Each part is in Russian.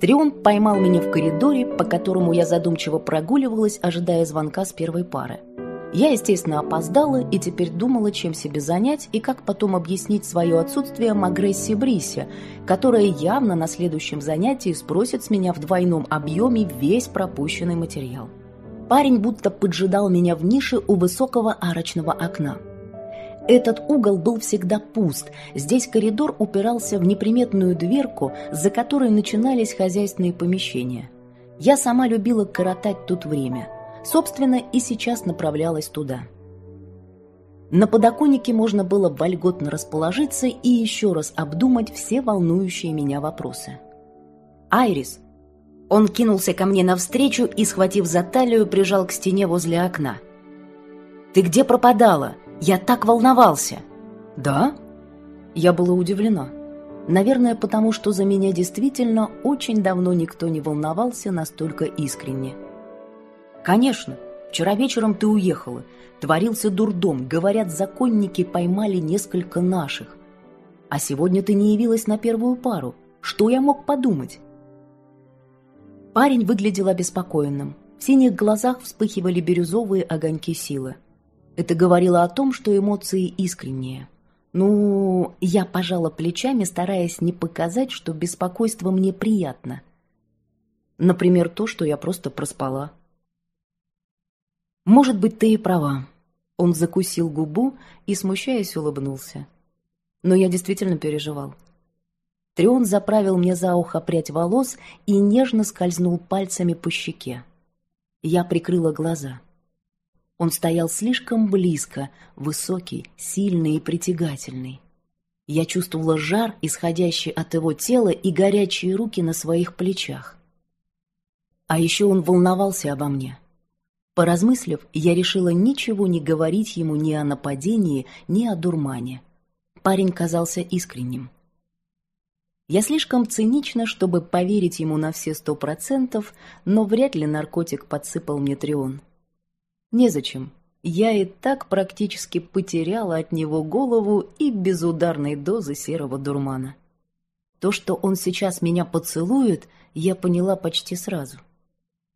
Трион поймал меня в коридоре, по которому я задумчиво прогуливалась, ожидая звонка с первой пары. Я, естественно, опоздала и теперь думала, чем себе занять и как потом объяснить свое отсутствие Магрессе Брисе, которая явно на следующем занятии спросит с меня в двойном объеме весь пропущенный материал. Парень будто поджидал меня в нише у высокого арочного окна. Этот угол был всегда пуст. Здесь коридор упирался в неприметную дверку, за которой начинались хозяйственные помещения. Я сама любила коротать тут время – Собственно, и сейчас направлялась туда. На подоконнике можно было вольготно расположиться и еще раз обдумать все волнующие меня вопросы. «Айрис!» Он кинулся ко мне навстречу и, схватив за талию, прижал к стене возле окна. «Ты где пропадала? Я так волновался!» «Да?» Я была удивлена. Наверное, потому что за меня действительно очень давно никто не волновался настолько искренне. «Конечно. Вчера вечером ты уехала. Творился дурдом. Говорят, законники поймали несколько наших. А сегодня ты не явилась на первую пару. Что я мог подумать?» Парень выглядел обеспокоенным. В синих глазах вспыхивали бирюзовые огоньки силы. Это говорило о том, что эмоции искренние. Ну, я пожала плечами, стараясь не показать, что беспокойство мне приятно. Например, то, что я просто проспала. «Может быть, ты и права». Он закусил губу и, смущаясь, улыбнулся. Но я действительно переживал. Трион заправил мне за ухо прядь волос и нежно скользнул пальцами по щеке. Я прикрыла глаза. Он стоял слишком близко, высокий, сильный и притягательный. Я чувствовала жар, исходящий от его тела, и горячие руки на своих плечах. А еще он волновался обо мне. Поразмыслив, я решила ничего не говорить ему ни о нападении, ни о дурмане. Парень казался искренним. Я слишком цинична, чтобы поверить ему на все сто процентов, но вряд ли наркотик подсыпал мне трион. Незачем. Я и так практически потеряла от него голову и безударной дозы серого дурмана. То, что он сейчас меня поцелует, я поняла почти сразу —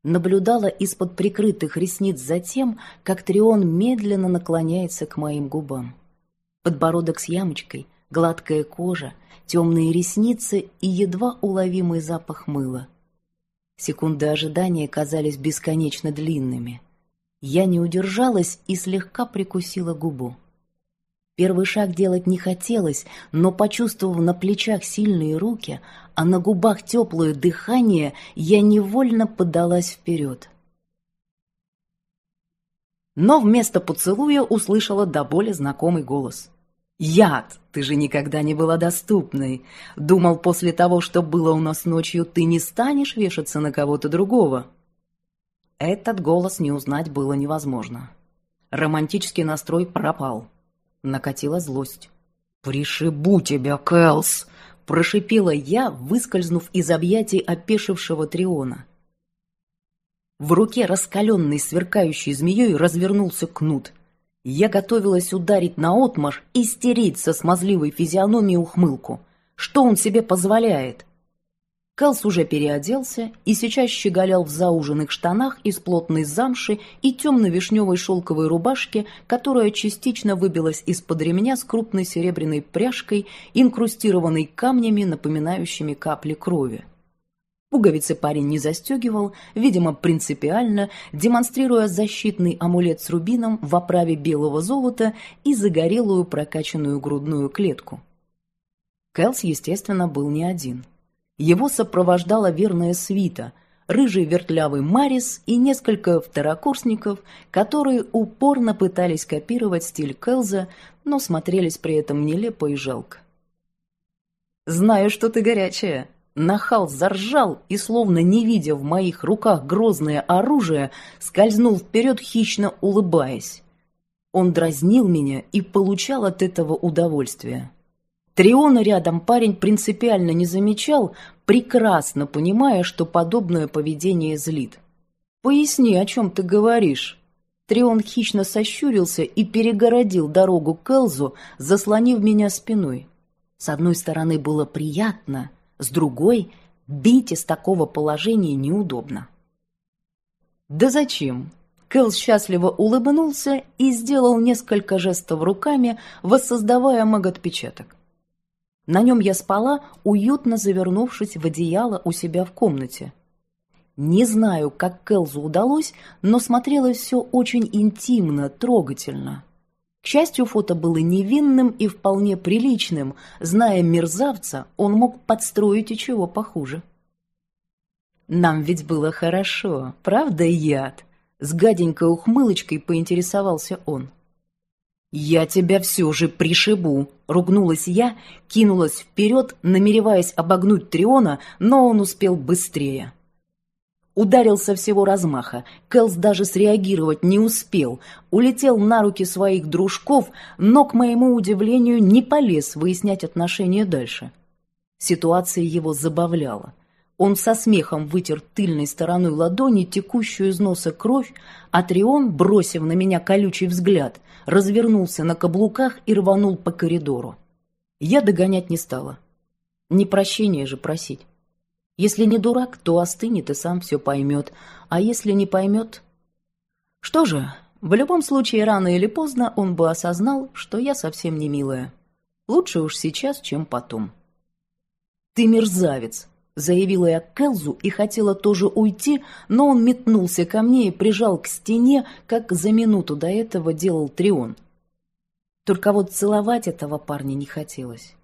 наблюдала из-под прикрытых ресниц за тем, как Трион медленно наклоняется к моим губам. Подбородок с ямочкой, гладкая кожа, темные ресницы и едва уловимый запах мыла. Секунды ожидания казались бесконечно длинными. Я не удержалась и слегка прикусила губу. Первый шаг делать не хотелось, но, почувствовав на плечах сильные руки, а на губах теплое дыхание, я невольно подалась вперед. Но вместо поцелуя услышала до боли знакомый голос. «Яд! Ты же никогда не была доступной. Думал, после того, что было у нас ночью, ты не станешь вешаться на кого-то другого». Этот голос не узнать было невозможно. Романтический настрой пропал. Накатила злость. «Пришибу тебя, Кэлс!» – прошипела я, выскользнув из объятий опешившего Триона. В руке раскаленной сверкающей змеей развернулся кнут. Я готовилась ударить наотмашь и стереть со смазливой физиономией ухмылку. Что он себе позволяет? Кэлс уже переоделся и сейчас щеголял в зауженных штанах из плотной замши и темно-вишневой шелковой рубашке, которая частично выбилась из-под ремня с крупной серебряной пряжкой, инкрустированной камнями, напоминающими капли крови. Пуговицы парень не застегивал, видимо, принципиально, демонстрируя защитный амулет с рубином в оправе белого золота и загорелую прокачанную грудную клетку. Кэлс, естественно, был не один – его сопровождала верная свита, рыжий вертлявый Марис и несколько второкурсников, которые упорно пытались копировать стиль Келза, но смотрелись при этом нелепо и жалко. «Знаю, что ты горячая!» Нахал заржал и, словно не видя в моих руках грозное оружие, скользнул вперед, хищно улыбаясь. Он дразнил меня и получал от этого удовольствие. Триона рядом парень принципиально не замечал, прекрасно понимая, что подобное поведение злит. «Поясни, о чем ты говоришь?» Трион хищно сощурился и перегородил дорогу к Элзу, заслонив меня спиной. С одной стороны было приятно, с другой Бить из такого положения неудобно. «Да зачем?» Кэл счастливо улыбнулся и сделал несколько жестов руками, воссоздавая маг-отпечаток. На нем я спала, уютно завернувшись в одеяло у себя в комнате. Не знаю, как Кэлзу удалось, но смотрелось все очень интимно, трогательно. К счастью, фото было невинным и вполне приличным. Зная мерзавца, он мог подстроить и чего похуже. «Нам ведь было хорошо, правда, яд?» С гаденькой ухмылочкой поинтересовался он. «Я тебя все же пришибу!» — ругнулась я, кинулась вперед, намереваясь обогнуть Триона, но он успел быстрее. Ударился всего размаха. Кэлс даже среагировать не успел. Улетел на руки своих дружков, но, к моему удивлению, не полез выяснять отношения дальше. Ситуация его забавляла. Он со смехом вытер тыльной стороной ладони текущую из носа кровь, а Трион, бросив на меня колючий взгляд, развернулся на каблуках и рванул по коридору. Я догонять не стала. Не прощения же просить. Если не дурак, то остынет и сам все поймет, а если не поймет... Что же, в любом случае, рано или поздно он бы осознал, что я совсем не милая. Лучше уж сейчас, чем потом. «Ты мерзавец!» Заявила я Келзу и хотела тоже уйти, но он метнулся ко мне и прижал к стене, как за минуту до этого делал Трион. Только вот целовать этого парня не хотелось.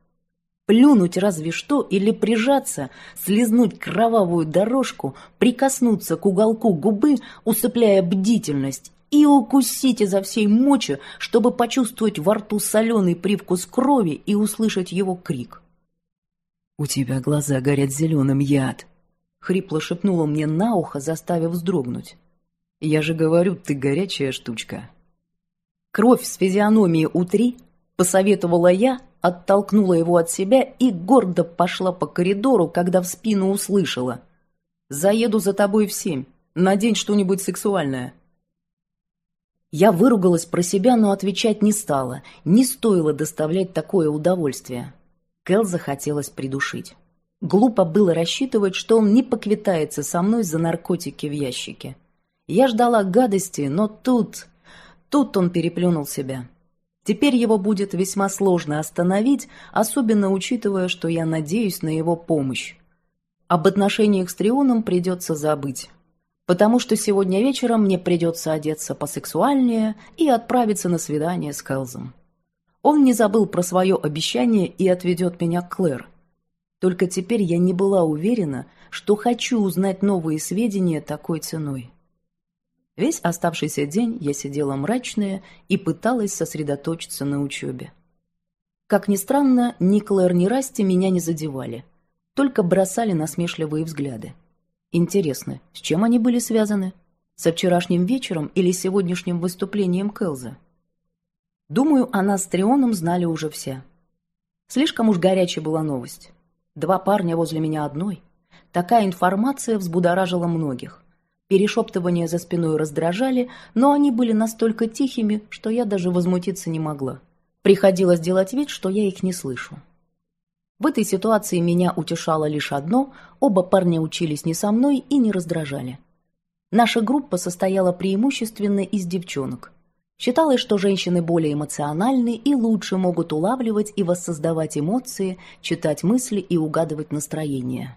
Плюнуть разве что или прижаться, слезнуть кровавую дорожку, прикоснуться к уголку губы, усыпляя бдительность, и укусить изо всей мочи, чтобы почувствовать во рту соленый привкус крови и услышать его крик. «У тебя глаза горят зеленым, яд!» — хрипло шепнула мне на ухо, заставив вздрогнуть. «Я же говорю, ты горячая штучка!» «Кровь с физиономии утри!» — посоветовала я, оттолкнула его от себя и гордо пошла по коридору, когда в спину услышала. «Заеду за тобой в семь. Надень что-нибудь сексуальное». Я выругалась про себя, но отвечать не стала. Не стоило доставлять такое удовольствие. Кэл захотелось придушить. Глупо было рассчитывать, что он не поквитается со мной за наркотики в ящике. Я ждала гадости, но тут... Тут он переплюнул себя. Теперь его будет весьма сложно остановить, особенно учитывая, что я надеюсь на его помощь. Об отношениях с Трионом придется забыть, потому что сегодня вечером мне придется одеться посексуальнее и отправиться на свидание с Кэлзом. Он не забыл про свое обещание и отведет меня к Клэр. Только теперь я не была уверена, что хочу узнать новые сведения такой ценой. Весь оставшийся день я сидела мрачная и пыталась сосредоточиться на учебе. Как ни странно, ни Клэр, ни Расти меня не задевали, только бросали насмешливые взгляды. Интересно, с чем они были связаны? Со вчерашним вечером или сегодняшним выступлением Келза? Думаю, она с Трионом знали уже все. Слишком уж горячая была новость. Два парня возле меня одной. Такая информация взбудоражила многих. Перешептывания за спиной раздражали, но они были настолько тихими, что я даже возмутиться не могла. Приходилось делать вид, что я их не слышу. В этой ситуации меня утешало лишь одно – оба парня учились не со мной и не раздражали. Наша группа состояла преимущественно из девчонок – Считалось, что женщины более эмоциональны и лучше могут улавливать и воссоздавать эмоции, читать мысли и угадывать настроение.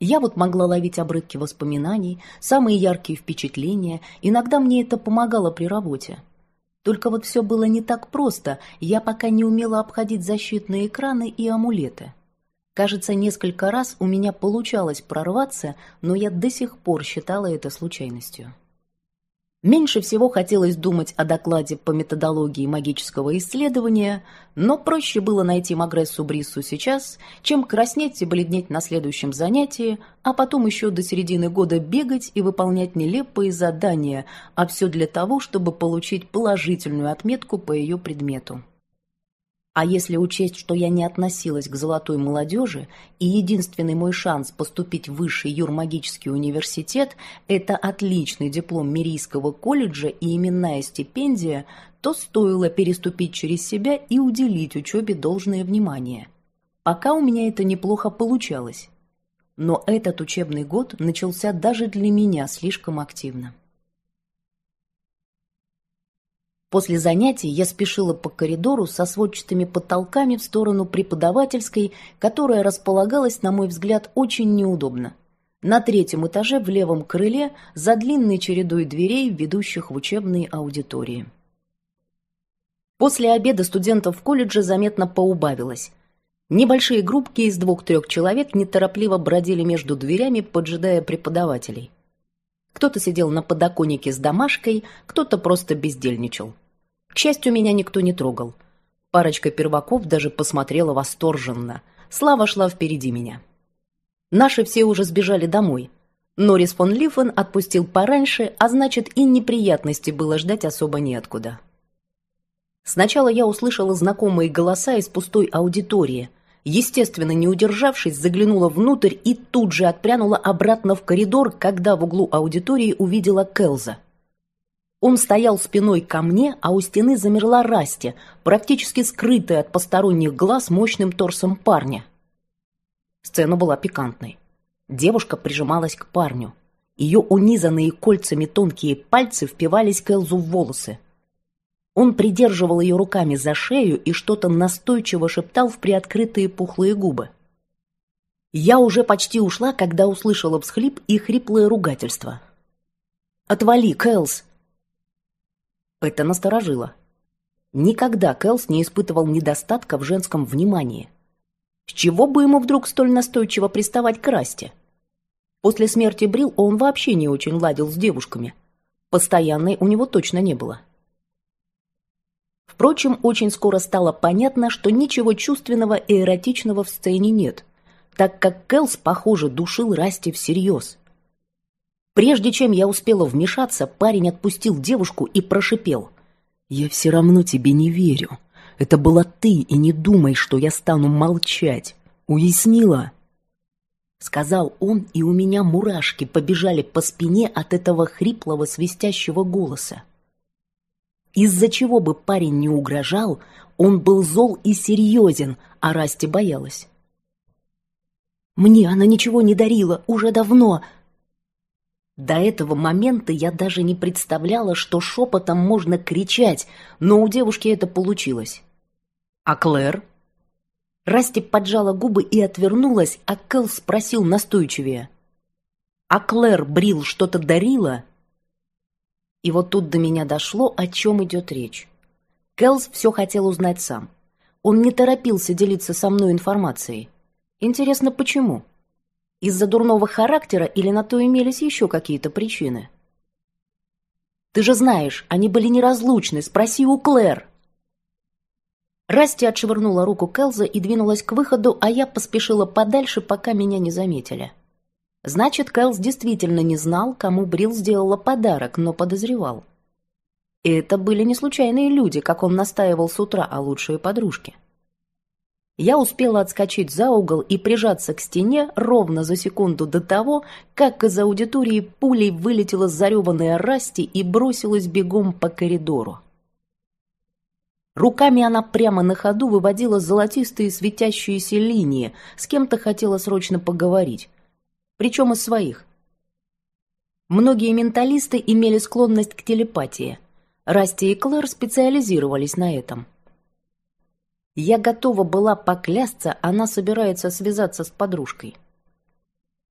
Я вот могла ловить обрывки воспоминаний, самые яркие впечатления, иногда мне это помогало при работе. Только вот все было не так просто, я пока не умела обходить защитные экраны и амулеты. Кажется, несколько раз у меня получалось прорваться, но я до сих пор считала это случайностью. Меньше всего хотелось думать о докладе по методологии магического исследования, но проще было найти Магрессу Бриссу сейчас, чем краснеть и бледнеть на следующем занятии, а потом еще до середины года бегать и выполнять нелепые задания, а все для того, чтобы получить положительную отметку по ее предмету. А если учесть, что я не относилась к золотой молодежи, и единственный мой шанс поступить в высший юрмагический университет – это отличный диплом Мирийского колледжа и именная стипендия, то стоило переступить через себя и уделить учебе должное внимание. Пока у меня это неплохо получалось. Но этот учебный год начался даже для меня слишком активно. После занятий я спешила по коридору со сводчатыми потолками в сторону преподавательской, которая располагалась, на мой взгляд, очень неудобно. На третьем этаже в левом крыле за длинной чередой дверей, ведущих в учебные аудитории. После обеда студентов в колледже заметно поубавилось. Небольшие группки из двух-трех человек неторопливо бродили между дверями, поджидая преподавателей. Кто-то сидел на подоконнике с домашкой, кто-то просто бездельничал. К счастью, меня никто не трогал. Парочка перваков даже посмотрела восторженно. Слава шла впереди меня. Наши все уже сбежали домой. Норрис фон Лифен отпустил пораньше, а значит и неприятности было ждать особо неоткуда. Сначала я услышала знакомые голоса из пустой аудитории – естественно, не удержавшись, заглянула внутрь и тут же отпрянула обратно в коридор, когда в углу аудитории увидела Келза. Он стоял спиной ко мне, а у стены замерла Расти, практически скрытая от посторонних глаз мощным торсом парня. Сцена была пикантной. Девушка прижималась к парню. Ее унизанные кольцами тонкие пальцы впивались Келзу в волосы. Он придерживал ее руками за шею и что-то настойчиво шептал в приоткрытые пухлые губы. Я уже почти ушла, когда услышала всхлип и хриплое ругательство. «Отвали, Кэлс!» Это насторожило. Никогда Кэлс не испытывал недостатка в женском внимании. С чего бы ему вдруг столь настойчиво приставать к Расте? После смерти Брил он вообще не очень ладил с девушками. Постоянной у него точно не было. Впрочем, очень скоро стало понятно, что ничего чувственного и эротичного в сцене нет, так как Кэлс, похоже, душил Расти всерьез. Прежде чем я успела вмешаться, парень отпустил девушку и прошипел. «Я все равно тебе не верю. Это была ты, и не думай, что я стану молчать. Уяснила?» Сказал он, и у меня мурашки побежали по спине от этого хриплого свистящего голоса. Из-за чего бы парень не угрожал, он был зол и серьезен, а Расти боялась. «Мне она ничего не дарила, уже давно!» До этого момента я даже не представляла, что шепотом можно кричать, но у девушки это получилось. «А Клэр?» Расти поджала губы и отвернулась, а Кэл спросил настойчивее. «А Клэр Брил что-то дарила?» И вот тут до меня дошло, о чем идет речь. Келс все хотел узнать сам. Он не торопился делиться со мной информацией. Интересно, почему? Из-за дурного характера или на то имелись еще какие-то причины? Ты же знаешь, они были неразлучны, спроси у Клэр. Расти отшвырнула руку Келза и двинулась к выходу, а я поспешила подальше, пока меня не заметили. Значит, Кэлс действительно не знал, кому Брил сделала подарок, но подозревал. И это были не случайные люди, как он настаивал с утра о лучшей подружке. Я успела отскочить за угол и прижаться к стене ровно за секунду до того, как из аудитории пулей вылетела зареванная Расти и бросилась бегом по коридору. Руками она прямо на ходу выводила золотистые светящиеся линии, с кем-то хотела срочно поговорить причем из своих. Многие менталисты имели склонность к телепатии. Расти и Клэр специализировались на этом. Я готова была поклясться, она собирается связаться с подружкой.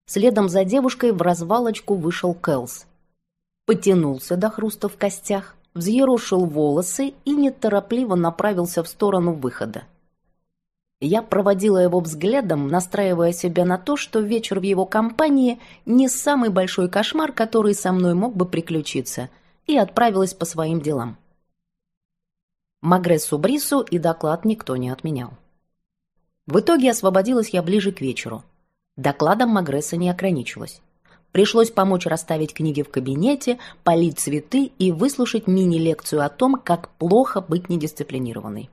Следом за девушкой в развалочку вышел Кэлс. Потянулся до хруста в костях, взъерошил волосы и неторопливо направился в сторону выхода. Я проводила его взглядом, настраивая себя на то, что вечер в его компании не самый большой кошмар, который со мной мог бы приключиться, и отправилась по своим делам. Магрессу Брису и доклад никто не отменял. В итоге освободилась я ближе к вечеру. Докладом Магресса не ограничилась. Пришлось помочь расставить книги в кабинете, полить цветы и выслушать мини-лекцию о том, как плохо быть недисциплинированной.